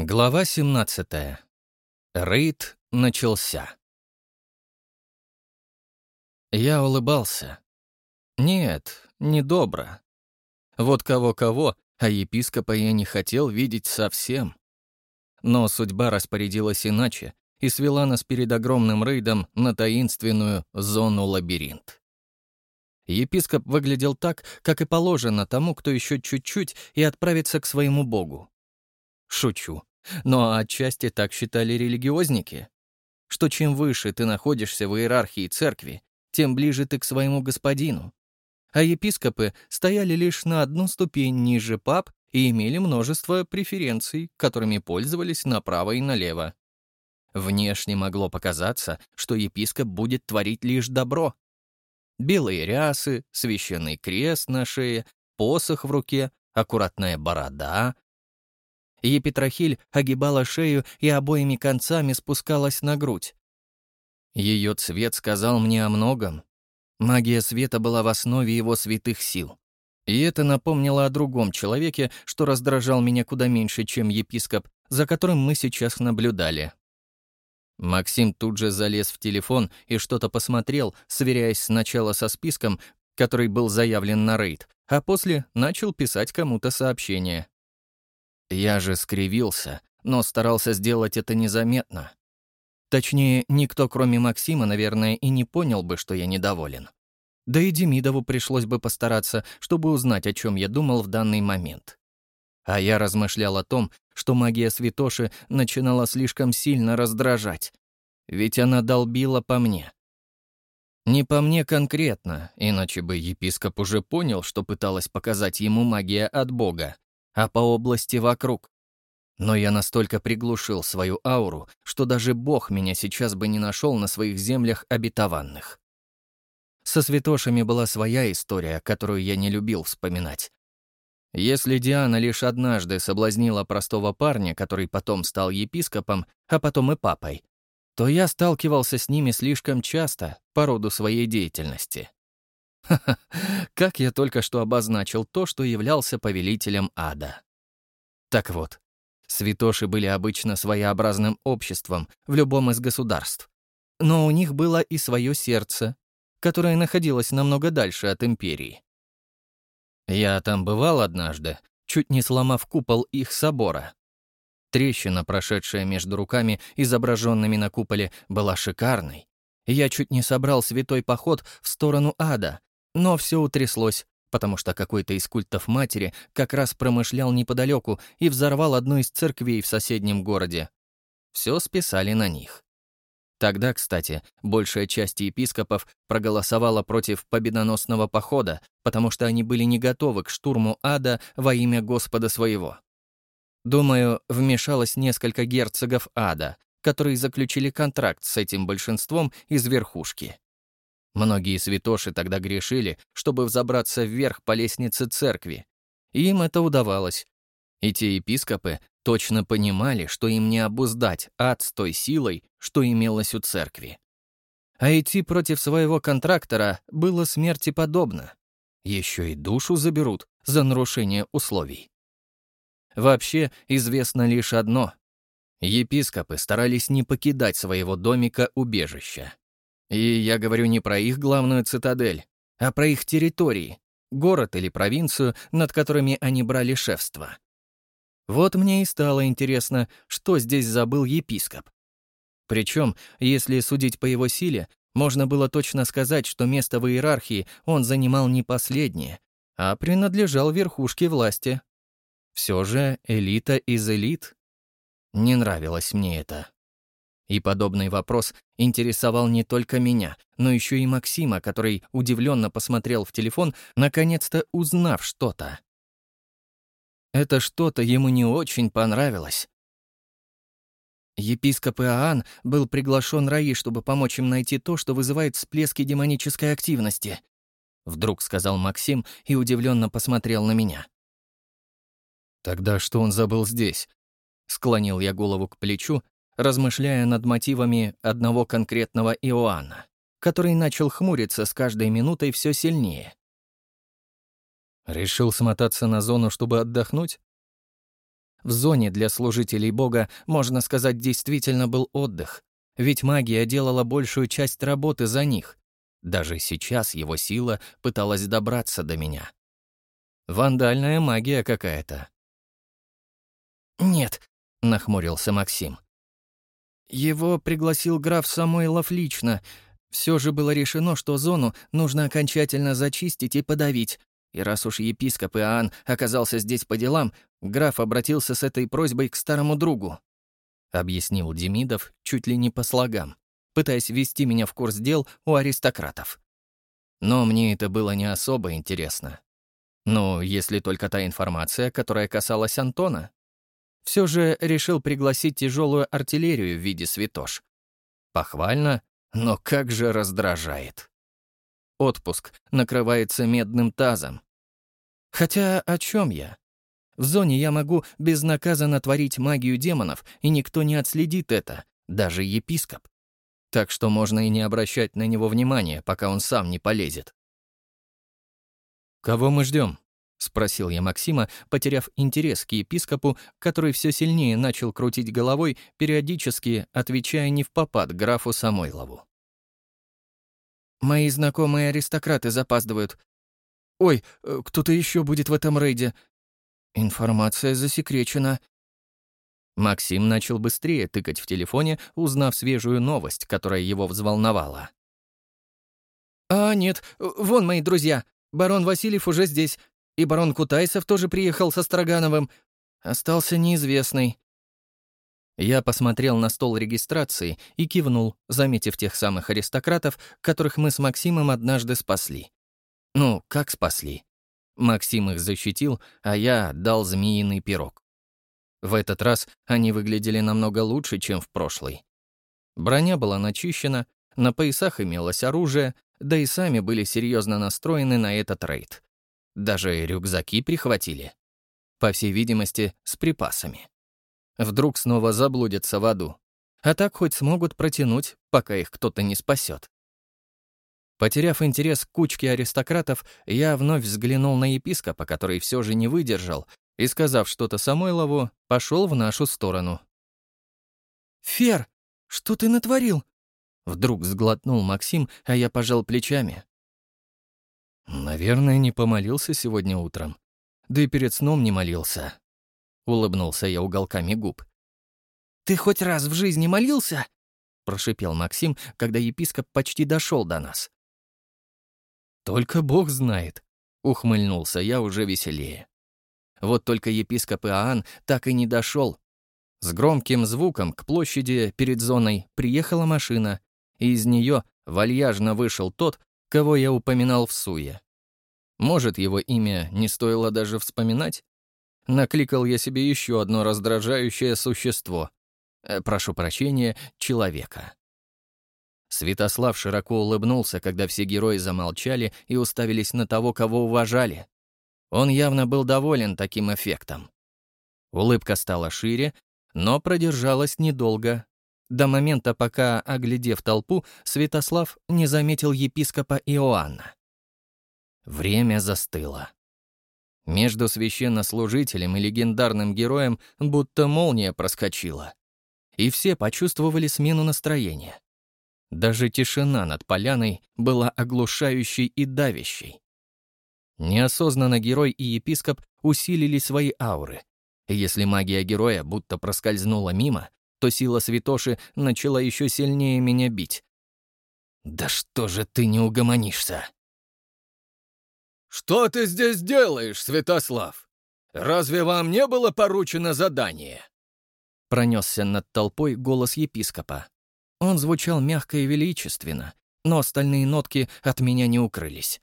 Глава 17. Рейд начался. Я улыбался. Нет, не добро. Вот кого-кого, а епископа я не хотел видеть совсем. Но судьба распорядилась иначе и свела нас перед огромным рейдом на таинственную зону-лабиринт. Епископ выглядел так, как и положено тому, кто еще чуть-чуть и отправится к своему богу. Шучу. Но отчасти так считали религиозники, что чем выше ты находишься в иерархии церкви, тем ближе ты к своему господину. А епископы стояли лишь на одну ступень ниже пап и имели множество преференций, которыми пользовались направо и налево. Внешне могло показаться, что епископ будет творить лишь добро. Белые рясы, священный крест на шее, посох в руке, аккуратная борода, Епитрахиль огибала шею и обоими концами спускалась на грудь. Ее цвет сказал мне о многом. Магия света была в основе его святых сил. И это напомнило о другом человеке, что раздражал меня куда меньше, чем епископ, за которым мы сейчас наблюдали. Максим тут же залез в телефон и что-то посмотрел, сверяясь сначала со списком, который был заявлен на рейд, а после начал писать кому-то сообщение. Я же скривился, но старался сделать это незаметно. Точнее, никто, кроме Максима, наверное, и не понял бы, что я недоволен. Да и Демидову пришлось бы постараться, чтобы узнать, о чем я думал в данный момент. А я размышлял о том, что магия святоши начинала слишком сильно раздражать. Ведь она долбила по мне. Не по мне конкретно, иначе бы епископ уже понял, что пыталась показать ему магия от Бога а по области вокруг. Но я настолько приглушил свою ауру, что даже Бог меня сейчас бы не нашел на своих землях обетованных. Со святошами была своя история, которую я не любил вспоминать. Если Диана лишь однажды соблазнила простого парня, который потом стал епископом, а потом и папой, то я сталкивался с ними слишком часто по роду своей деятельности. Как я только что обозначил то, что являлся повелителем ада. Так вот, святоши были обычно своеобразным обществом в любом из государств. Но у них было и свое сердце, которое находилось намного дальше от империи. Я там бывал однажды, чуть не сломав купол их собора. Трещина, прошедшая между руками, изображенными на куполе, была шикарной. Я чуть не собрал святой поход в сторону ада, но все утряслось, потому что какой-то из культов матери как раз промышлял неподалеку и взорвал одну из церквей в соседнем городе. Все списали на них. Тогда, кстати, большая часть епископов проголосовала против победоносного похода, потому что они были не готовы к штурму ада во имя Господа своего. Думаю, вмешалось несколько герцогов ада, которые заключили контракт с этим большинством из верхушки. Многие святоши тогда грешили, чтобы взобраться вверх по лестнице церкви. Им это удавалось. И те епископы точно понимали, что им не обуздать ад с той силой, что имелось у церкви. А идти против своего контрактора было смерти подобно. Еще и душу заберут за нарушение условий. Вообще, известно лишь одно. Епископы старались не покидать своего домика-убежища. И я говорю не про их главную цитадель, а про их территории, город или провинцию, над которыми они брали шефство. Вот мне и стало интересно, что здесь забыл епископ. Причем, если судить по его силе, можно было точно сказать, что место в иерархии он занимал не последнее, а принадлежал верхушке власти. Все же элита из элит. Не нравилось мне это. И подобный вопрос интересовал не только меня, но еще и Максима, который удивленно посмотрел в телефон, наконец-то узнав что-то. Это что-то ему не очень понравилось. Епископ Иоанн был приглашен Раи, чтобы помочь им найти то, что вызывает всплески демонической активности. Вдруг сказал Максим и удивленно посмотрел на меня. «Тогда что он забыл здесь?» Склонил я голову к плечу, размышляя над мотивами одного конкретного Иоанна, который начал хмуриться с каждой минутой все сильнее. Решил смотаться на зону, чтобы отдохнуть? В зоне для служителей Бога, можно сказать, действительно был отдых. Ведь магия делала большую часть работы за них. Даже сейчас его сила пыталась добраться до меня. Вандальная магия какая-то. «Нет», — нахмурился Максим. «Его пригласил граф Самойлов лично. Все же было решено, что зону нужно окончательно зачистить и подавить. И раз уж епископ Иоанн оказался здесь по делам, граф обратился с этой просьбой к старому другу», — объяснил Демидов чуть ли не по слогам, пытаясь ввести меня в курс дел у аристократов. Но мне это было не особо интересно. Ну, если только та информация, которая касалась Антона. Все же решил пригласить тяжелую артиллерию в виде святош. Похвально, но как же раздражает. Отпуск накрывается медным тазом. Хотя о чем я? В зоне я могу безнаказанно творить магию демонов, и никто не отследит это, даже епископ. Так что можно и не обращать на него внимания, пока он сам не полезет. «Кого мы ждем? Спросил я Максима, потеряв интерес к епископу, который все сильнее начал крутить головой, периодически отвечая не в попад графу Самойлову. «Мои знакомые аристократы запаздывают. Ой, э, кто-то еще будет в этом рейде. Информация засекречена». Максим начал быстрее тыкать в телефоне, узнав свежую новость, которая его взволновала. «А, нет, вон мои друзья. Барон Васильев уже здесь. И барон Кутайсов тоже приехал со Строгановым. Остался неизвестный». Я посмотрел на стол регистрации и кивнул, заметив тех самых аристократов, которых мы с Максимом однажды спасли. Ну, как спасли? Максим их защитил, а я дал змеиный пирог. В этот раз они выглядели намного лучше, чем в прошлый. Броня была начищена, на поясах имелось оружие, да и сами были серьезно настроены на этот рейд. Даже рюкзаки прихватили. По всей видимости, с припасами. Вдруг снова заблудятся в аду. А так хоть смогут протянуть, пока их кто-то не спасет. Потеряв интерес к кучке аристократов, я вновь взглянул на епископа, который все же не выдержал, и, сказав что-то Самойлову, пошел в нашу сторону. «Фер, что ты натворил?» Вдруг сглотнул Максим, а я пожал плечами. «Наверное, не помолился сегодня утром. Да и перед сном не молился». Улыбнулся я уголками губ. «Ты хоть раз в жизни молился?» прошипел Максим, когда епископ почти дошел до нас. «Только Бог знает», — ухмыльнулся я уже веселее. Вот только епископ Иоанн так и не дошел. С громким звуком к площади перед зоной приехала машина, и из нее вальяжно вышел тот, кого я упоминал в суе. Может, его имя не стоило даже вспоминать? Накликал я себе еще одно раздражающее существо. Э, прошу прощения, человека. Святослав широко улыбнулся, когда все герои замолчали и уставились на того, кого уважали. Он явно был доволен таким эффектом. Улыбка стала шире, но продержалась недолго. До момента, пока, оглядев толпу, Святослав не заметил епископа Иоанна. Время застыло. Между священнослужителем и легендарным героем будто молния проскочила. И все почувствовали смену настроения. Даже тишина над поляной была оглушающей и давящей. Неосознанно герой и епископ усилили свои ауры. Если магия героя будто проскользнула мимо, то сила святоши начала еще сильнее меня бить. «Да что же ты не угомонишься?» «Что ты здесь делаешь, Святослав? Разве вам не было поручено задание?» Пронесся над толпой голос епископа. Он звучал мягко и величественно, но остальные нотки от меня не укрылись.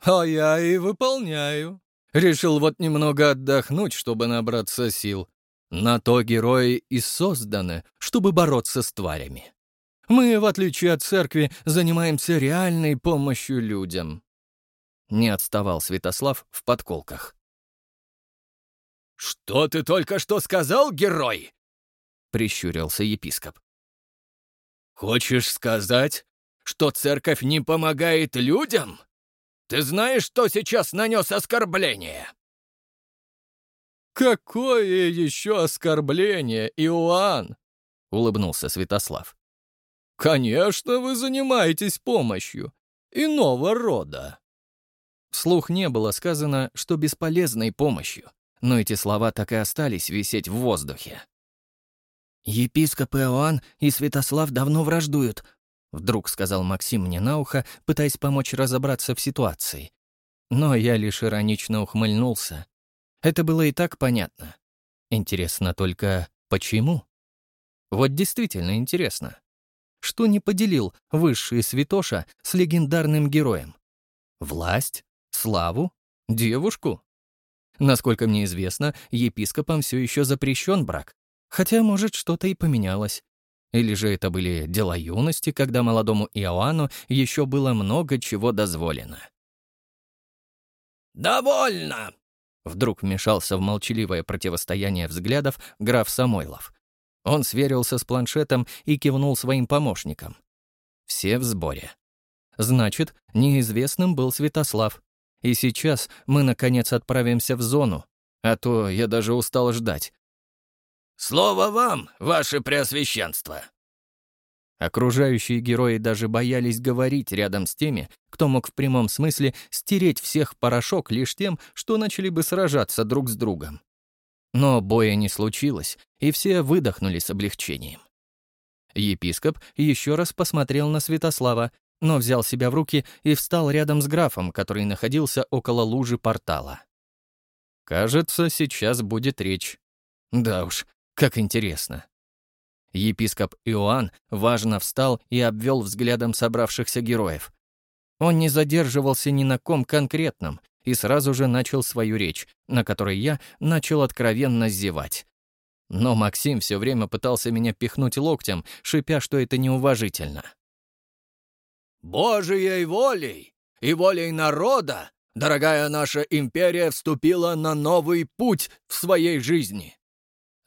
«А я и выполняю. Решил вот немного отдохнуть, чтобы набраться сил. На то герои и созданы, чтобы бороться с тварями. Мы, в отличие от церкви, занимаемся реальной помощью людям». Не отставал Святослав в подколках. «Что ты только что сказал, герой?» — прищурился епископ. «Хочешь сказать, что церковь не помогает людям? Ты знаешь, что сейчас нанес оскорбление?» «Какое еще оскорбление, Иоанн!» — улыбнулся Святослав. «Конечно, вы занимаетесь помощью. Иного рода». Вслух не было сказано, что бесполезной помощью, но эти слова так и остались висеть в воздухе. «Епископ Иоанн и Святослав давно враждуют», — вдруг сказал Максим мне на ухо, пытаясь помочь разобраться в ситуации. Но я лишь иронично ухмыльнулся. Это было и так понятно. Интересно только, почему? Вот действительно интересно. Что не поделил высший святоша с легендарным героем? Власть? Славу? Девушку? Насколько мне известно, епископам все еще запрещен брак. Хотя, может, что-то и поменялось. Или же это были дела юности, когда молодому Иоанну еще было много чего дозволено. «Довольно!» Вдруг вмешался в молчаливое противостояние взглядов граф Самойлов. Он сверился с планшетом и кивнул своим помощникам. Все в сборе. Значит, неизвестным был Святослав. И сейчас мы, наконец, отправимся в зону. А то я даже устал ждать. «Слово вам, ваше преосвященство!» Окружающие герои даже боялись говорить рядом с теми, кто мог в прямом смысле стереть всех порошок лишь тем, что начали бы сражаться друг с другом. Но боя не случилось, и все выдохнули с облегчением. Епископ еще раз посмотрел на Святослава, но взял себя в руки и встал рядом с графом, который находился около лужи портала. Кажется, сейчас будет речь. Да уж, как интересно. Епископ Иоанн важно встал и обвел взглядом собравшихся героев. Он не задерживался ни на ком конкретном и сразу же начал свою речь, на которой я начал откровенно зевать. Но Максим все время пытался меня пихнуть локтем, шипя, что это неуважительно. «Божией волей и волей народа дорогая наша империя вступила на новый путь в своей жизни.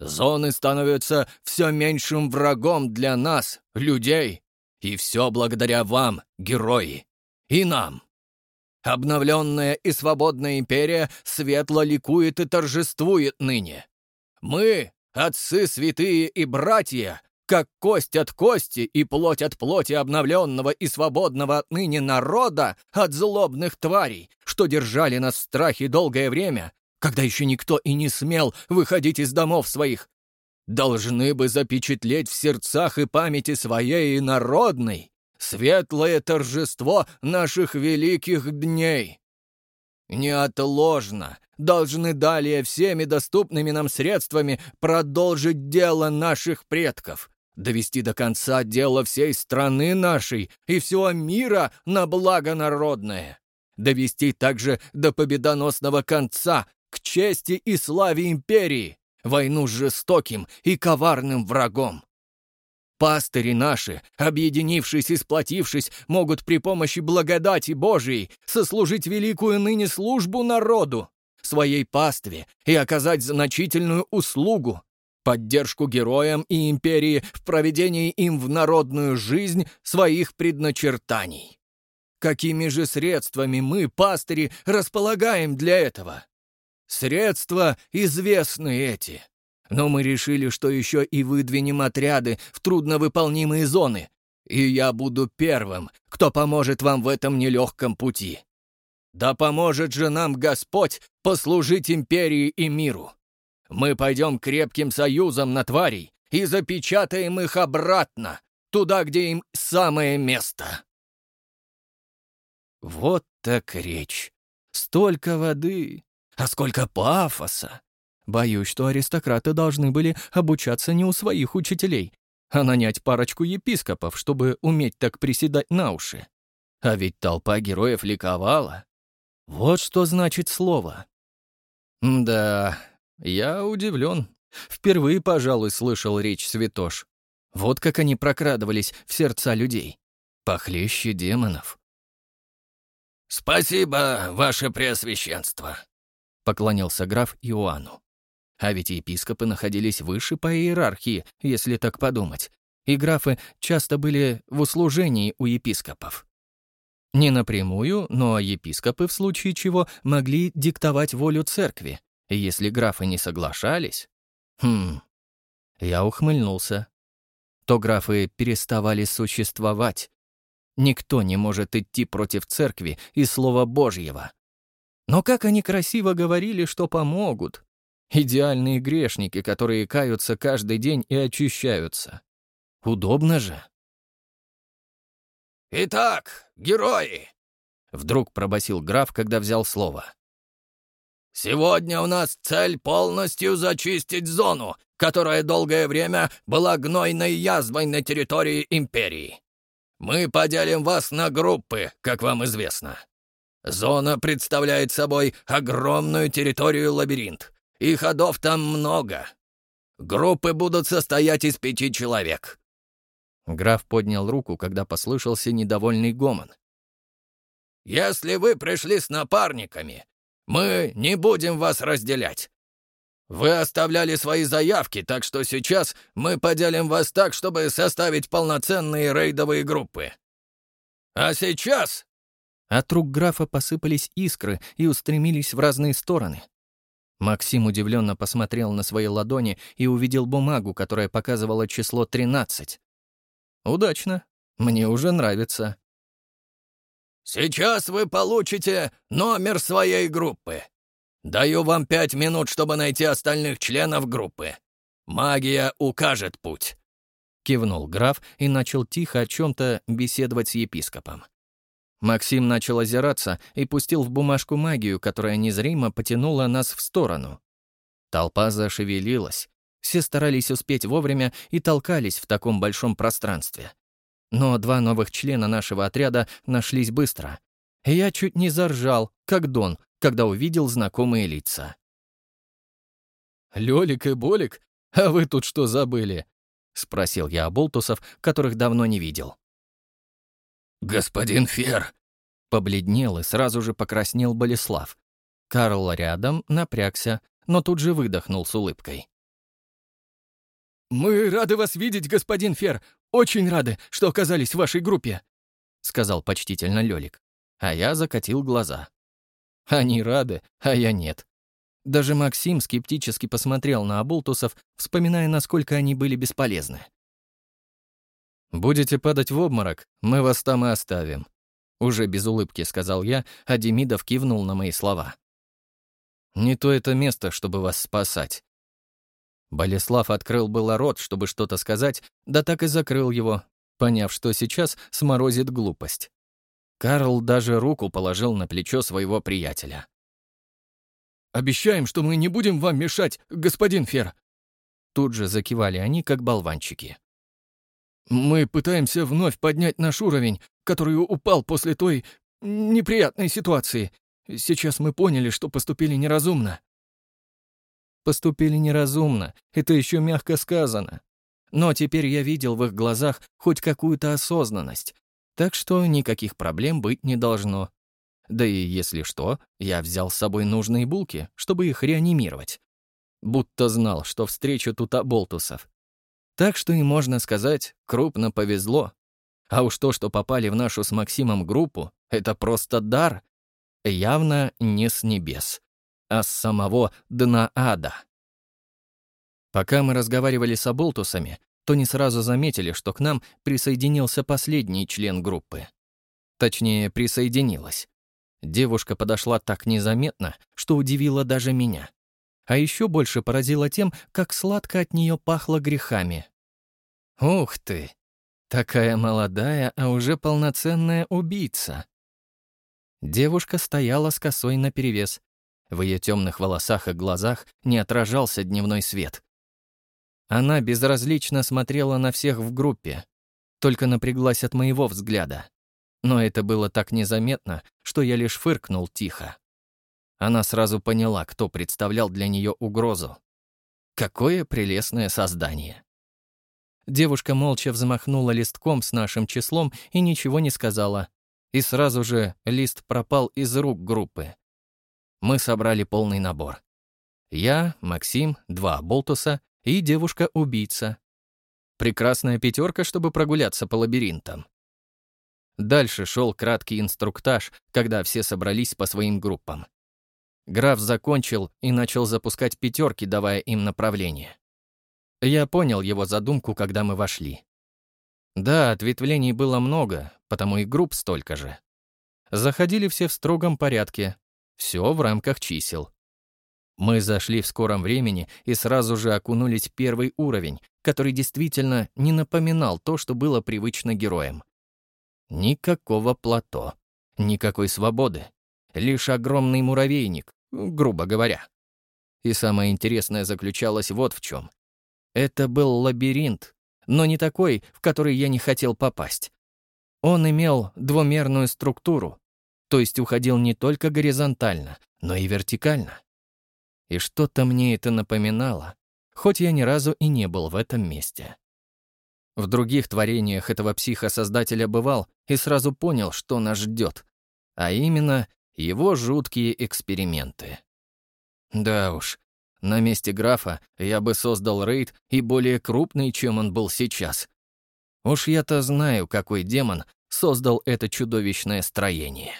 Зоны становятся все меньшим врагом для нас, людей, и все благодаря вам, герои, и нам. Обновленная и свободная империя светло ликует и торжествует ныне. Мы, отцы святые и братья, как кость от кости и плоть от плоти обновленного и свободного отныне народа от злобных тварей, что держали нас в страхе долгое время, когда еще никто и не смел выходить из домов своих, должны бы запечатлеть в сердцах и памяти своей и народной светлое торжество наших великих дней. Неотложно должны далее всеми доступными нам средствами продолжить дело наших предков, довести до конца дело всей страны нашей и всего мира на благо народное, довести также до победоносного конца к чести и славе империи, войну с жестоким и коварным врагом. Пастыри наши, объединившись и сплотившись, могут при помощи благодати Божией сослужить великую ныне службу народу, своей пастве и оказать значительную услугу, поддержку героям и империи в проведении им в народную жизнь своих предначертаний. Какими же средствами мы, пастыри, располагаем для этого? Средства известны эти. Но мы решили, что еще и выдвинем отряды в трудновыполнимые зоны, и я буду первым, кто поможет вам в этом нелегком пути. Да поможет же нам Господь послужить империи и миру. Мы пойдем крепким союзом на тварей и запечатаем их обратно, туда, где им самое место. Вот так речь. Столько воды, а сколько пафоса! Боюсь, что аристократы должны были обучаться не у своих учителей, а нанять парочку епископов, чтобы уметь так приседать на уши. А ведь толпа героев ликовала. Вот что значит слово. Да, я удивлен. Впервые, пожалуй, слышал речь святош. Вот как они прокрадывались в сердца людей. Похлеще демонов. «Спасибо, ваше преосвященство», — поклонился граф Иоанну. А ведь епископы находились выше по иерархии, если так подумать, и графы часто были в услужении у епископов. Не напрямую, но епископы в случае чего могли диктовать волю церкви, Если графы не соглашались... Хм... Я ухмыльнулся. То графы переставали существовать. Никто не может идти против церкви и Слова Божьего. Но как они красиво говорили, что помогут. Идеальные грешники, которые каются каждый день и очищаются. Удобно же. «Итак, герои!» — вдруг пробасил граф, когда взял слово. «Сегодня у нас цель полностью зачистить зону, которая долгое время была гнойной язвой на территории Империи. Мы поделим вас на группы, как вам известно. Зона представляет собой огромную территорию-лабиринт, и ходов там много. Группы будут состоять из пяти человек. Граф поднял руку, когда послышался недовольный гомон. «Если вы пришли с напарниками, мы не будем вас разделять. Вы оставляли свои заявки, так что сейчас мы поделим вас так, чтобы составить полноценные рейдовые группы. А сейчас...» От рук графа посыпались искры и устремились в разные стороны. Максим удивленно посмотрел на свои ладони и увидел бумагу, которая показывала число 13. «Удачно. Мне уже нравится». «Сейчас вы получите номер своей группы. Даю вам пять минут, чтобы найти остальных членов группы. Магия укажет путь». Кивнул граф и начал тихо о чем-то беседовать с епископом. Максим начал озираться и пустил в бумажку магию, которая незримо потянула нас в сторону. Толпа зашевелилась. Все старались успеть вовремя и толкались в таком большом пространстве. Но два новых члена нашего отряда нашлись быстро. Я чуть не заржал, как Дон, когда увидел знакомые лица. «Лёлик и Болик? А вы тут что забыли?» — спросил я оболтусов, которых давно не видел. «Господин Фер!» Побледнел и сразу же покраснел Болеслав. Карл рядом напрягся, но тут же выдохнул с улыбкой. «Мы рады вас видеть, господин Фер. Очень рады, что оказались в вашей группе», — сказал почтительно Лёлик. А я закатил глаза. Они рады, а я нет. Даже Максим скептически посмотрел на оболтусов, вспоминая, насколько они были бесполезны. «Будете падать в обморок, мы вас там и оставим», — уже без улыбки сказал я, а Демидов кивнул на мои слова. «Не то это место, чтобы вас спасать». Болеслав открыл было рот, чтобы что-то сказать, да так и закрыл его, поняв, что сейчас сморозит глупость. Карл даже руку положил на плечо своего приятеля. «Обещаем, что мы не будем вам мешать, господин Фер!» Тут же закивали они, как болванчики. Мы пытаемся вновь поднять наш уровень, который упал после той неприятной ситуации. Сейчас мы поняли, что поступили неразумно». «Поступили неразумно, это еще мягко сказано. Но теперь я видел в их глазах хоть какую-то осознанность, так что никаких проблем быть не должно. Да и если что, я взял с собой нужные булки, чтобы их реанимировать. Будто знал, что встречу тут оболтусов. Так что и можно сказать, крупно повезло. А уж то, что попали в нашу с Максимом группу, это просто дар. Явно не с небес, а с самого дна ада. Пока мы разговаривали с оболтусами, то не сразу заметили, что к нам присоединился последний член группы. Точнее, присоединилась. Девушка подошла так незаметно, что удивила даже меня. А еще больше поразило тем, как сладко от нее пахло грехами. Ух ты! Такая молодая, а уже полноценная убийца. Девушка стояла с косой наперевес. В ее темных волосах и глазах не отражался дневной свет. Она безразлично смотрела на всех в группе, только напряглась от моего взгляда. Но это было так незаметно, что я лишь фыркнул тихо. Она сразу поняла, кто представлял для нее угрозу. Какое прелестное создание. Девушка молча взмахнула листком с нашим числом и ничего не сказала. И сразу же лист пропал из рук группы. Мы собрали полный набор. Я, Максим, два болтуса и девушка-убийца. Прекрасная пятерка, чтобы прогуляться по лабиринтам. Дальше шел краткий инструктаж, когда все собрались по своим группам. Граф закончил и начал запускать пятерки, давая им направление. Я понял его задумку, когда мы вошли. Да, ответвлений было много, потому и групп столько же. Заходили все в строгом порядке, все в рамках чисел. Мы зашли в скором времени и сразу же окунулись в первый уровень, который действительно не напоминал то, что было привычно героям. Никакого плато, никакой свободы, лишь огромный муравейник, грубо говоря. И самое интересное заключалось вот в чем. Это был лабиринт, но не такой, в который я не хотел попасть. Он имел двумерную структуру, то есть уходил не только горизонтально, но и вертикально. И что-то мне это напоминало, хоть я ни разу и не был в этом месте. В других творениях этого психа-создателя бывал и сразу понял, что нас ждет, а именно его жуткие эксперименты. Да уж, на месте графа я бы создал рейд и более крупный, чем он был сейчас. Уж я-то знаю, какой демон создал это чудовищное строение.